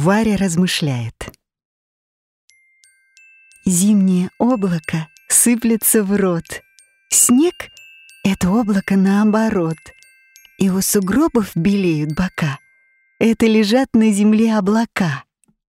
Варя размышляет. Зимнее облако сыплется в рот. Снег — это облако наоборот. И у сугробов белеют бока. Это лежат на земле облака.